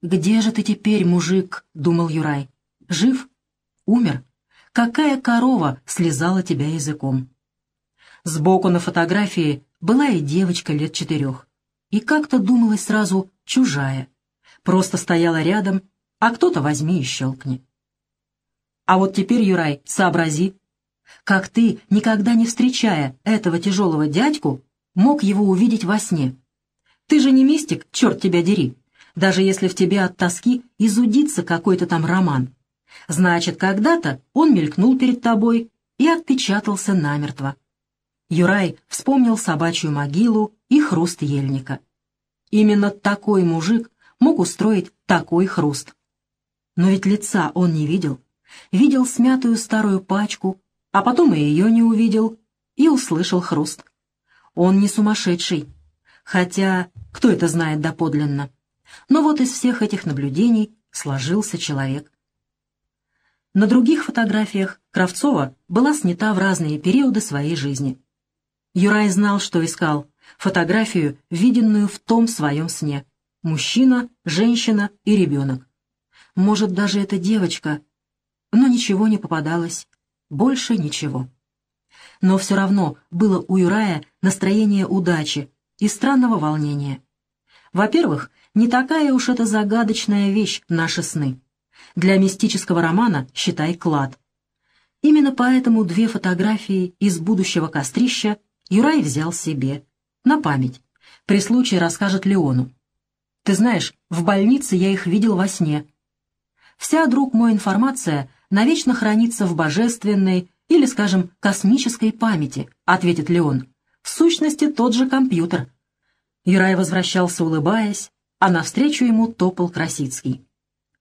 «Где же ты теперь, мужик?» — думал Юрай. «Жив? Умер? Какая корова слезала тебя языком?» Сбоку на фотографии была и девочка лет четырех. И как-то думалось сразу чужая. Просто стояла рядом, а кто-то возьми и щелкни. А вот теперь, Юрай, сообрази, как ты, никогда не встречая этого тяжелого дядьку, мог его увидеть во сне. Ты же не мистик, черт тебя дери, даже если в тебе от тоски изудится какой-то там роман. Значит, когда-то он мелькнул перед тобой и отпечатался намертво. Юрай вспомнил собачью могилу и хруст ельника. Именно такой мужик мог устроить такой хруст. Но ведь лица он не видел. Видел смятую старую пачку, а потом и ее не увидел, и услышал хруст. Он не сумасшедший, хотя кто это знает доподлинно. Но вот из всех этих наблюдений сложился человек. На других фотографиях Кравцова была снята в разные периоды своей жизни. Юрай знал, что искал. Фотографию, виденную в том своем сне. Мужчина, женщина и ребенок. Может, даже эта девочка. Но ничего не попадалось. Больше ничего. Но все равно было у Юрая настроение удачи и странного волнения. Во-первых, не такая уж это загадочная вещь наши сны. Для мистического романа считай клад. Именно поэтому две фотографии из будущего кострища Юрай взял себе. На память. При случае расскажет Леону. «Ты знаешь, в больнице я их видел во сне. Вся, друг мой, информация навечно хранится в божественной или, скажем, космической памяти», — ответит Леон. «В сущности, тот же компьютер». Юрай возвращался, улыбаясь, а навстречу ему топал Красицкий.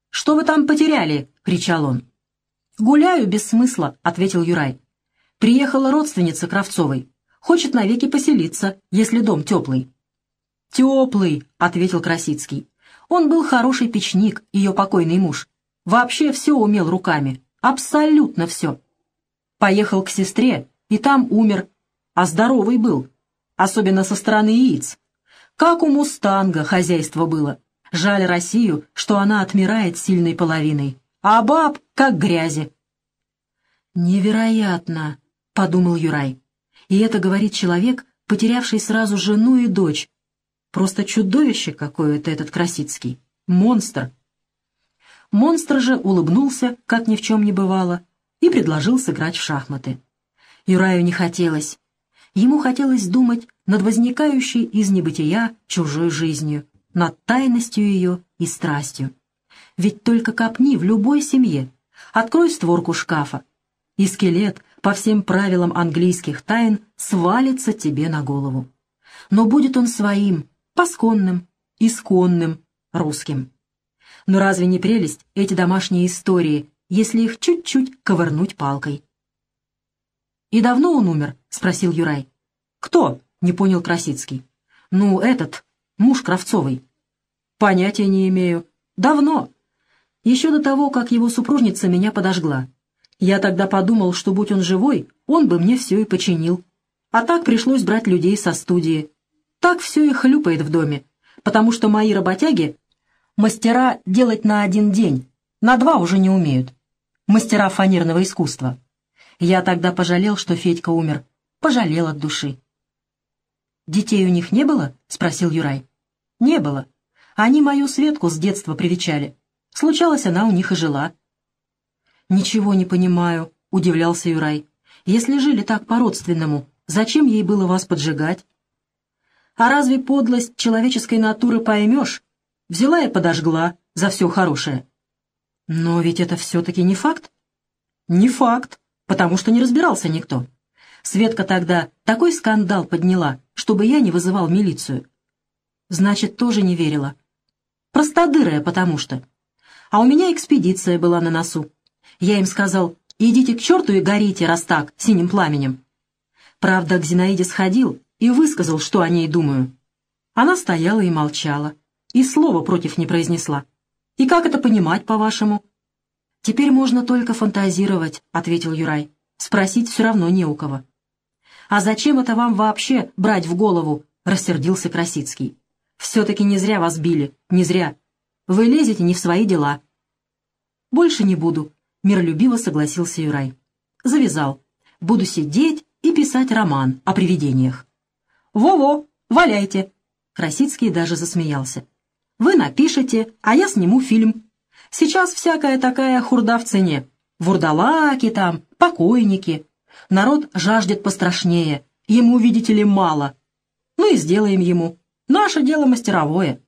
«Что вы там потеряли?» — кричал он. «Гуляю без смысла», — ответил Юрай. «Приехала родственница Кравцовой. Хочет навеки поселиться, если дом теплый». «Теплый», — ответил Красицкий. «Он был хороший печник, ее покойный муж. Вообще все умел руками. Абсолютно все. Поехал к сестре, и там умер. А здоровый был. Особенно со стороны яиц. Как у мустанга хозяйство было. Жаль Россию, что она отмирает сильной половиной. А баб как грязи. «Невероятно», — подумал Юрай. И это говорит человек, потерявший сразу жену и дочь. Просто чудовище какое-то этот Красицкий. Монстр. Монстр же улыбнулся, как ни в чем не бывало, и предложил сыграть в шахматы. Юраю не хотелось. Ему хотелось думать над возникающей из небытия чужой жизнью, над тайностью ее и страстью. Ведь только копни в любой семье, открой створку шкафа, и скелет по всем правилам английских тайн свалится тебе на голову. Но будет он своим, посконным, исконным, русским. Но разве не прелесть эти домашние истории, если их чуть-чуть ковырнуть палкой? «И давно он умер?» — спросил Юрай. «Кто?» — не понял Красицкий. «Ну, этот, муж Кравцовой». «Понятия не имею. Давно. Еще до того, как его супружница меня подожгла. Я тогда подумал, что будь он живой, он бы мне все и починил. А так пришлось брать людей со студии. Так все и хлюпает в доме, потому что мои работяги — мастера делать на один день, на два уже не умеют. Мастера фанерного искусства. Я тогда пожалел, что Федька умер. Пожалел от души. «Детей у них не было?» — спросил Юрай. «Не было. Они мою Светку с детства привечали. Случалось, она у них и жила. «Ничего не понимаю», — удивлялся Юрай. «Если жили так по-родственному, зачем ей было вас поджигать?» «А разве подлость человеческой натуры поймешь? Взяла и подожгла за все хорошее». «Но ведь это все-таки не факт?» «Не факт, потому что не разбирался никто. Светка тогда такой скандал подняла, чтобы я не вызывал милицию». «Значит, тоже не верила». «Простодырая, потому что». «А у меня экспедиция была на носу. Я им сказал, идите к черту и горите, раз так, синим пламенем. Правда, к Зинаиде сходил и высказал, что о ней думаю. Она стояла и молчала, и слова против не произнесла. И как это понимать, по-вашему? «Теперь можно только фантазировать», — ответил Юрай. «Спросить все равно не у кого». «А зачем это вам вообще брать в голову?» — рассердился Красицкий. «Все-таки не зря вас били, не зря. Вы лезете не в свои дела». «Больше не буду», — миролюбиво согласился Юрай. «Завязал. Буду сидеть и писать роман о привидениях». «Во-во, валяйте!» Красицкий даже засмеялся. «Вы напишете, а я сниму фильм. Сейчас всякая такая хурда в цене. Вурдалаки там, покойники. Народ жаждет пострашнее. Ему, видите ли, мало. Ну и сделаем ему. Наше дело мастеровое».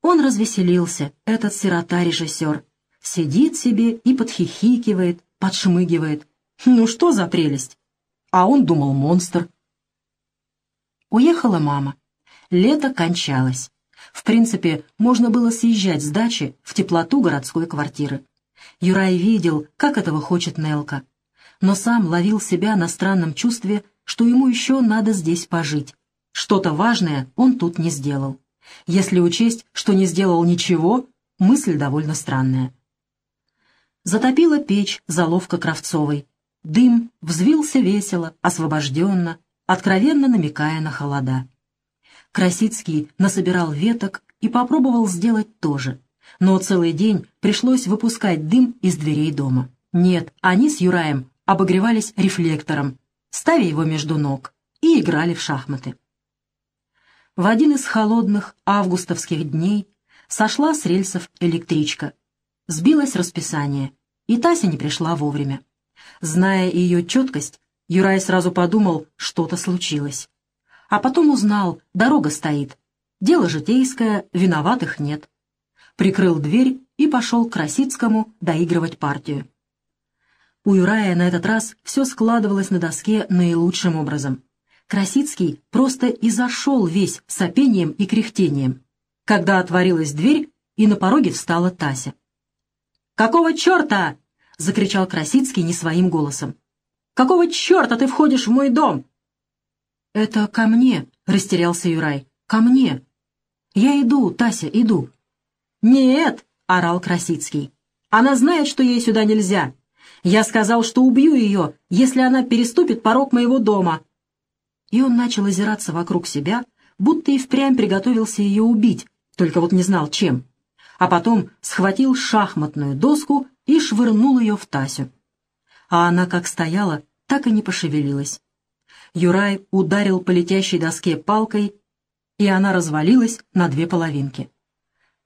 Он развеселился, этот сирота-режиссер. Сидит себе и подхихикивает, подшмыгивает. Ну что за прелесть? А он думал монстр. Уехала мама. Лето кончалось. В принципе, можно было съезжать с дачи в теплоту городской квартиры. Юрай видел, как этого хочет Нелка. Но сам ловил себя на странном чувстве, что ему еще надо здесь пожить. Что-то важное он тут не сделал. Если учесть, что не сделал ничего, мысль довольно странная. Затопила печь заловка Кравцовой. Дым взвился весело, освобожденно, откровенно намекая на холода. Красицкий насобирал веток и попробовал сделать то же, но целый день пришлось выпускать дым из дверей дома. Нет, они с Юраем обогревались рефлектором, ставя его между ног, и играли в шахматы. В один из холодных августовских дней сошла с рельсов электричка. Сбилось расписание, и Тася не пришла вовремя. Зная ее четкость, Юрай сразу подумал, что-то случилось. А потом узнал, дорога стоит. Дело житейское, виноватых нет. Прикрыл дверь и пошел к Красицкому доигрывать партию. У Юрая на этот раз все складывалось на доске наилучшим образом. Красицкий просто и зашел весь сопением и кряхтением, когда отворилась дверь, и на пороге встала Тася. «Какого черта?» — закричал Красицкий не своим голосом. Какого черта ты входишь в мой дом?» «Это ко мне», — растерялся Юрай. «Ко мне». «Я иду, Тася, иду». «Нет», — орал Красицкий. «Она знает, что ей сюда нельзя. Я сказал, что убью ее, если она переступит порог моего дома». И он начал озираться вокруг себя, будто и впрямь приготовился ее убить, только вот не знал, чем. А потом схватил шахматную доску и швырнул ее в Тасю. А она как стояла, так и не пошевелилась. Юрай ударил по летящей доске палкой, и она развалилась на две половинки.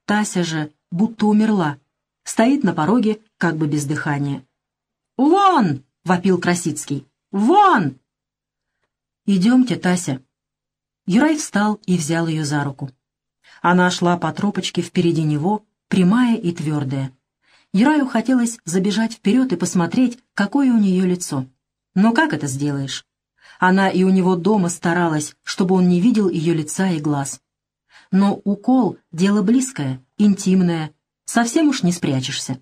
Тася же будто умерла, стоит на пороге, как бы без дыхания. «Вон!» — вопил Красицкий. «Вон!» «Идемте, Тася». Юрай встал и взял ее за руку. Она шла по тропочке впереди него, прямая и твердая. Юраю хотелось забежать вперед и посмотреть, какое у нее лицо. Но как это сделаешь? Она и у него дома старалась, чтобы он не видел ее лица и глаз. Но укол — дело близкое, интимное, совсем уж не спрячешься.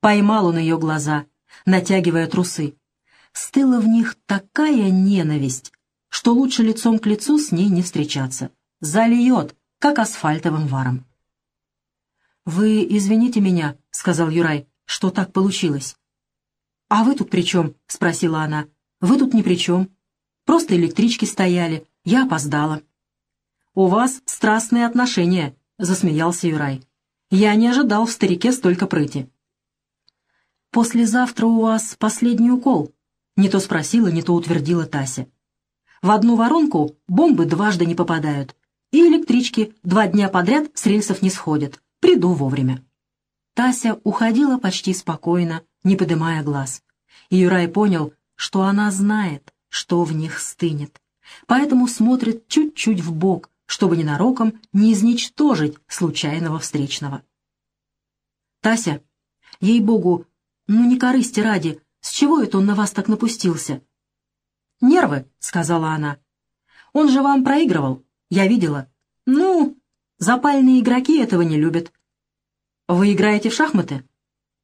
Поймал он ее глаза, натягивая трусы. Стыла в них такая ненависть, что лучше лицом к лицу с ней не встречаться. Зальет, как асфальтовым варом. «Вы извините меня», — сказал Юрай, — «что так получилось. «А вы тут при чем?» — спросила она. «Вы тут ни при чем. Просто электрички стояли. Я опоздала». «У вас страстные отношения», — засмеялся Юрай. «Я не ожидал в старике столько прыти». «Послезавтра у вас последний укол», — не то спросила, не то утвердила Тася. «В одну воронку бомбы дважды не попадают, и электрички два дня подряд с рельсов не сходят. Приду вовремя». Тася уходила почти спокойно, не поднимая глаз. И Юрай понял, что она знает, что в них стынет, поэтому смотрит чуть-чуть в бок, чтобы ненароком не изничтожить случайного встречного. «Тася, ей-богу, ну не корысти ради, с чего это он на вас так напустился?» «Нервы», — сказала она. «Он же вам проигрывал, я видела. Ну, запальные игроки этого не любят». «Вы играете в шахматы?»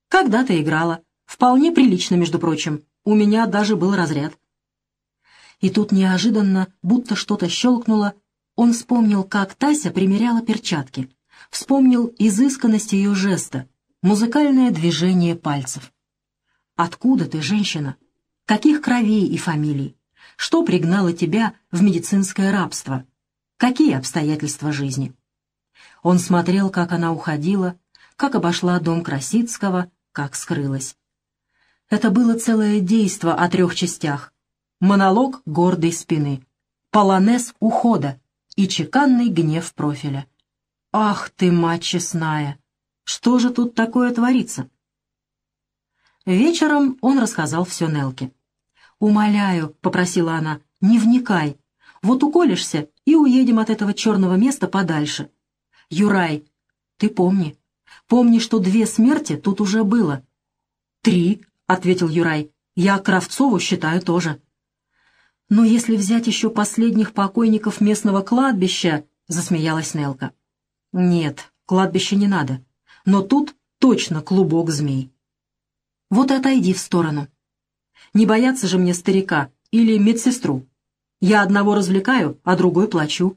«Когда-то играла. Вполне прилично, между прочим. У меня даже был разряд». И тут неожиданно, будто что-то щелкнуло, он вспомнил, как Тася примеряла перчатки. Вспомнил изысканность ее жеста, музыкальное движение пальцев. «Откуда ты, женщина? Каких кровей и фамилий? Что пригнало тебя в медицинское рабство? Какие обстоятельства жизни?» Он смотрел, как она уходила, как обошла дом Красицкого, как скрылась. Это было целое действо о трех частях. Монолог гордой спины, полонез ухода и чеканный гнев профиля. «Ах ты, мать честная! Что же тут такое творится?» Вечером он рассказал все Нелке. «Умоляю», — попросила она, — «не вникай. Вот уколешься, и уедем от этого черного места подальше. Юрай, ты помни, помни, что две смерти тут уже было». «Три», — ответил Юрай, — «я Кравцову считаю тоже». «Но если взять еще последних покойников местного кладбища», — засмеялась Нелка. «Нет, кладбище не надо. Но тут точно клубок змей». Вот и отойди в сторону. Не бояться же мне старика или медсестру. Я одного развлекаю, а другой плачу.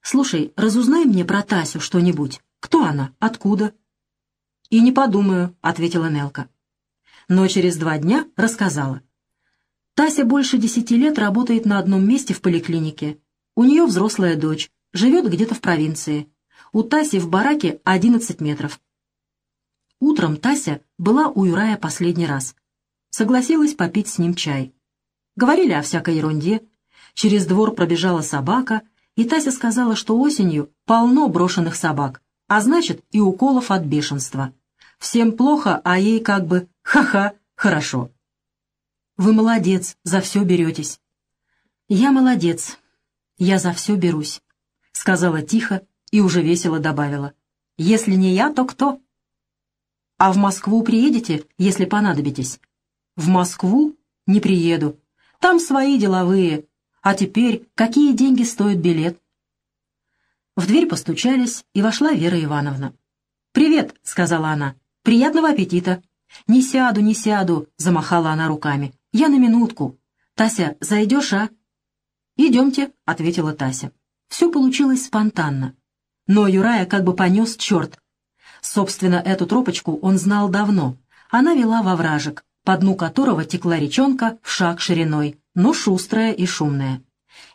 Слушай, разузнай мне про Тасю что-нибудь. Кто она? Откуда?» «И не подумаю», — ответила Нелка. Но через два дня рассказала. Тася больше десяти лет работает на одном месте в поликлинике. У нее взрослая дочь, живет где-то в провинции. У Таси в бараке 11 метров. Утром Тася была у Юрая последний раз. Согласилась попить с ним чай. Говорили о всякой ерунде. Через двор пробежала собака, и Тася сказала, что осенью полно брошенных собак, а значит и уколов от бешенства. Всем плохо, а ей как бы «ха-ха, хорошо». «Вы молодец, за все беретесь». «Я молодец, я за все берусь», — сказала тихо и уже весело добавила. «Если не я, то кто?» А в Москву приедете, если понадобитесь? В Москву не приеду. Там свои деловые. А теперь какие деньги стоит билет? В дверь постучались, и вошла Вера Ивановна. «Привет», — сказала она. «Приятного аппетита». «Не сяду, не сяду», — замахала она руками. «Я на минутку. Тася, зайдешь, а?» «Идемте», — ответила Тася. Все получилось спонтанно. Но Юрая как бы понес черт, Собственно, эту тропочку он знал давно. Она вела во вражек, по дну которого текла речонка в шаг шириной, но шустрая и шумная.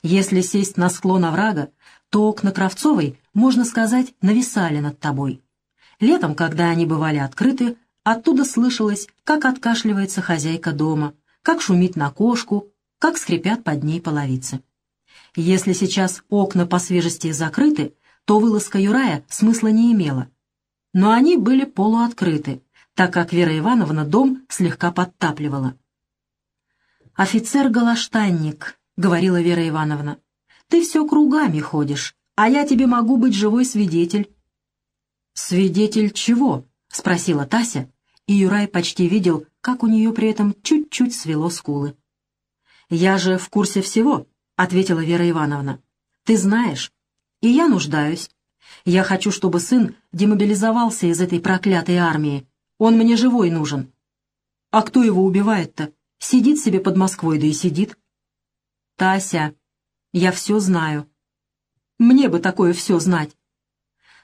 Если сесть на склон оврага, то окна Кравцовой, можно сказать, нависали над тобой. Летом, когда они бывали открыты, оттуда слышалось, как откашливается хозяйка дома, как шумит на кошку, как скрипят под ней половицы. Если сейчас окна по свежести закрыты, то вылазка Юрая смысла не имела, но они были полуоткрыты, так как Вера Ивановна дом слегка подтапливала. «Офицер-галаштанник», — говорила Вера Ивановна, — «ты все кругами ходишь, а я тебе могу быть живой свидетель». «Свидетель чего?» — спросила Тася, и Юрай почти видел, как у нее при этом чуть-чуть свело скулы. «Я же в курсе всего», — ответила Вера Ивановна. «Ты знаешь, и я нуждаюсь. Я хочу, чтобы сын демобилизовался из этой проклятой армии. Он мне живой нужен. А кто его убивает-то? Сидит себе под Москвой, да и сидит. Тася, я все знаю. Мне бы такое все знать.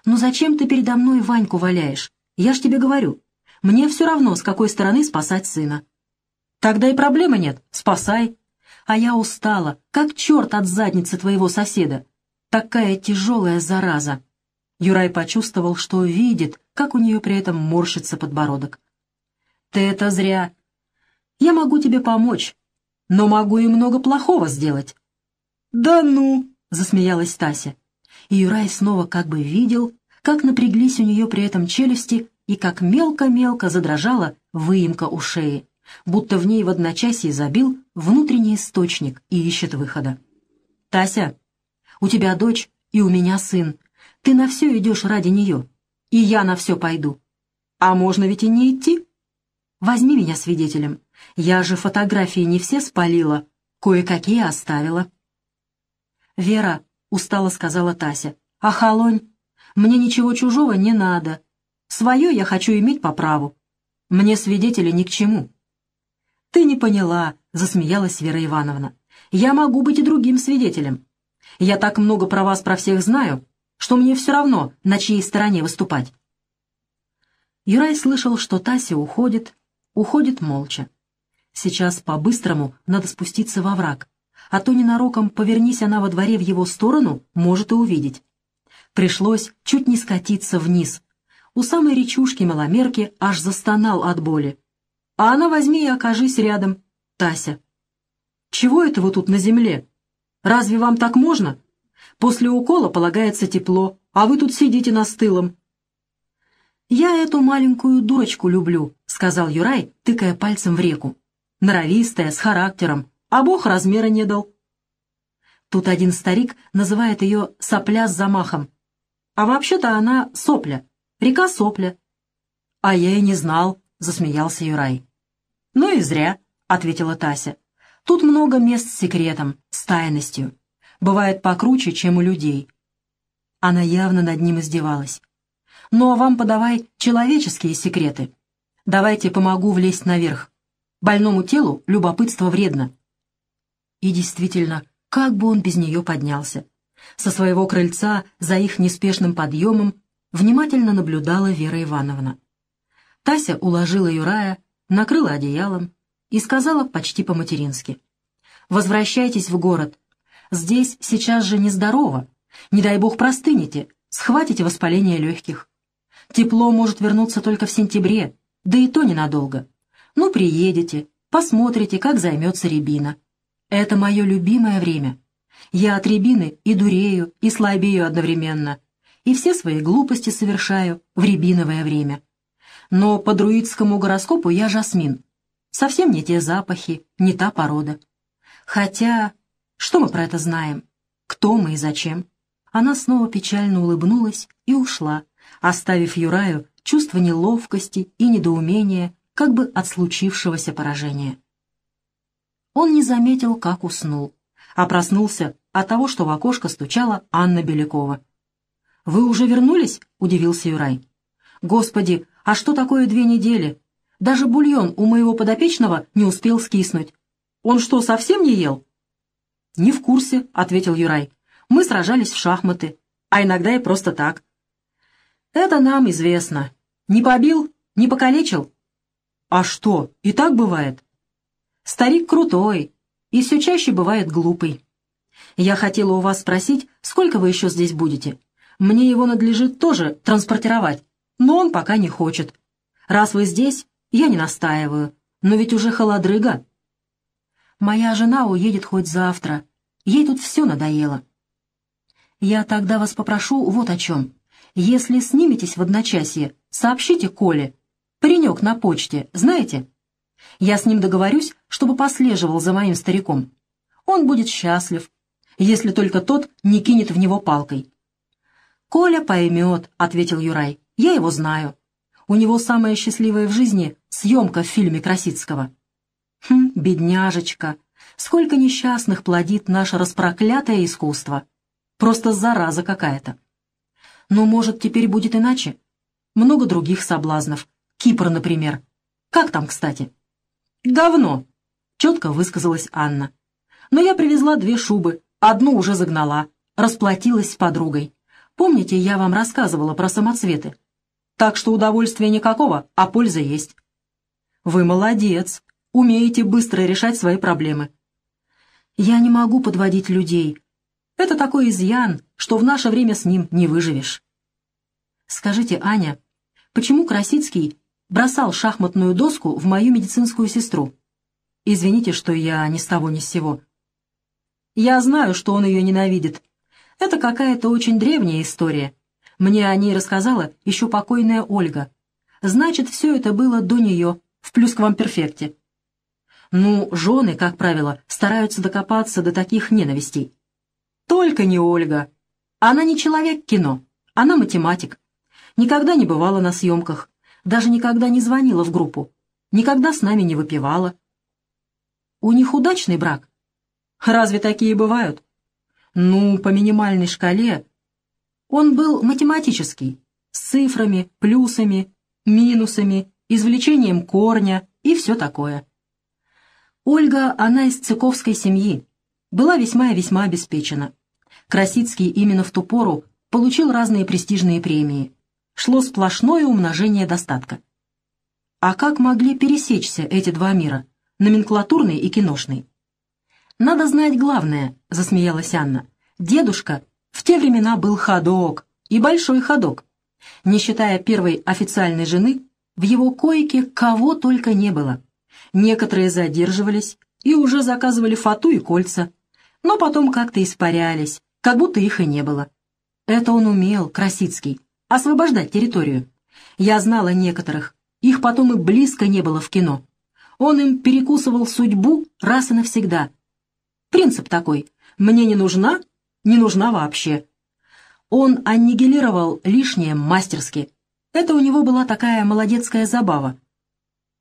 Ну зачем ты передо мной Ваньку валяешь? Я ж тебе говорю. Мне все равно, с какой стороны спасать сына. Тогда и проблемы нет, спасай. А я устала, как черт от задницы твоего соседа. Такая тяжелая зараза. Юрай почувствовал, что видит, как у нее при этом морщится подбородок. «Ты это зря. Я могу тебе помочь, но могу и много плохого сделать». «Да ну!» — засмеялась Тася. И Юрай снова как бы видел, как напряглись у нее при этом челюсти и как мелко-мелко задрожала выемка у шеи, будто в ней в одночасье забил внутренний источник и ищет выхода. «Тася, у тебя дочь и у меня сын. Ты на все идешь ради нее, и я на все пойду. А можно ведь и не идти. Возьми меня свидетелем. Я же фотографии не все спалила, кое-какие оставила. «Вера», — устало сказала Тася, — «охолонь, мне ничего чужого не надо. Свое я хочу иметь по праву. Мне свидетели ни к чему». «Ты не поняла», — засмеялась Вера Ивановна. «Я могу быть и другим свидетелем. Я так много про вас про всех знаю, что мне все равно, на чьей стороне выступать. Юрай слышал, что Тася уходит, уходит молча. Сейчас по-быстрому надо спуститься во враг, а то ненароком, повернись она во дворе в его сторону, может и увидеть. Пришлось чуть не скатиться вниз. У самой речушки маломерки аж застонал от боли. А она возьми и окажись рядом, Тася. «Чего это вы тут на земле? Разве вам так можно? После укола полагается тепло, а вы тут сидите на стылом». «Я эту маленькую дурочку люблю», — сказал Юрай, тыкая пальцем в реку. «Норовистая, с характером, а Бог размера не дал». Тут один старик называет ее «сопля с замахом». А вообще-то она сопля, река сопля. «А я и не знал», — засмеялся Юрай. «Ну и зря», — ответила Тася. «Тут много мест с секретом, с тайностью. Бывает покруче, чем у людей». Она явно над ним издевалась. «Ну а вам подавай человеческие секреты. Давайте помогу влезть наверх. Больному телу любопытство вредно». И действительно, как бы он без нее поднялся? Со своего крыльца, за их неспешным подъемом, внимательно наблюдала Вера Ивановна. Тася уложила Юрая, накрыла одеялом и сказала почти по-матерински. «Возвращайтесь в город. Здесь сейчас же нездорово. Не дай бог простынете, схватите воспаление легких. Тепло может вернуться только в сентябре, да и то ненадолго. Ну, приедете, посмотрите, как займется рябина. Это мое любимое время. Я от рябины и дурею, и слабею одновременно, и все свои глупости совершаю в рябиновое время. Но по друидскому гороскопу я жасмин. Совсем не те запахи, не та порода. Хотя, что мы про это знаем? Кто мы и зачем? Она снова печально улыбнулась и ушла, оставив Юраю чувство неловкости и недоумения, как бы от случившегося поражения. Он не заметил, как уснул, а проснулся от того, что в окошко стучала Анна Белякова. «Вы уже вернулись?» — удивился Юрай. «Господи, а что такое две недели? Даже бульон у моего подопечного не успел скиснуть. Он что, совсем не ел?» «Не в курсе», — ответил Юрай. «Мы сражались в шахматы, а иногда и просто так». «Это нам известно. Не побил, не покалечил?» «А что, и так бывает?» Старик крутой и все чаще бывает глупый. Я хотела у вас спросить, сколько вы еще здесь будете? Мне его надлежит тоже транспортировать, но он пока не хочет. Раз вы здесь, я не настаиваю, но ведь уже холодрыга. Моя жена уедет хоть завтра, ей тут все надоело. Я тогда вас попрошу вот о чем. Если сниметесь в одночасье, сообщите Коле. Паренек на почте, знаете? Я с ним договорюсь, чтобы послеживал за моим стариком. Он будет счастлив, если только тот не кинет в него палкой. «Коля поймет», — ответил Юрай. «Я его знаю. У него самая счастливая в жизни съемка в фильме Красицкого». «Хм, бедняжечка, сколько несчастных плодит наше распроклятое искусство. Просто зараза какая-то. Но, может, теперь будет иначе? Много других соблазнов. Кипр, например. Как там, кстати?» «Говно!» — четко высказалась Анна. «Но я привезла две шубы, одну уже загнала, расплатилась с подругой. Помните, я вам рассказывала про самоцветы? Так что удовольствия никакого, а польза есть». «Вы молодец, умеете быстро решать свои проблемы». «Я не могу подводить людей. Это такой изъян, что в наше время с ним не выживешь». «Скажите, Аня, почему Красицкий бросал шахматную доску в мою медицинскую сестру. Извините, что я ни с того ни с сего. Я знаю, что он ее ненавидит. Это какая-то очень древняя история. Мне о ней рассказала еще покойная Ольга. Значит, все это было до нее, в плюс-к-вам-перфекте. Ну, жены, как правило, стараются докопаться до таких ненавистей. Только не Ольга. Она не человек кино, она математик. Никогда не бывала на съемках, даже никогда не звонила в группу, никогда с нами не выпивала. У них удачный брак? Разве такие бывают? Ну, по минимальной шкале. Он был математический, с цифрами, плюсами, минусами, извлечением корня и все такое. Ольга, она из цыковской семьи, была весьма и весьма обеспечена. Красицкий именно в ту пору получил разные престижные премии шло сплошное умножение достатка. А как могли пересечься эти два мира, номенклатурный и киношный? «Надо знать главное», — засмеялась Анна. «Дедушка в те времена был ходок, и большой ходок. Не считая первой официальной жены, в его койке кого только не было. Некоторые задерживались и уже заказывали фату и кольца, но потом как-то испарялись, как будто их и не было. Это он умел, Красицкий, освобождать территорию. Я знала некоторых, их потом и близко не было в кино. Он им перекусывал судьбу раз и навсегда. Принцип такой «мне не нужна, не нужна вообще». Он аннигилировал лишнее мастерски. Это у него была такая молодецкая забава.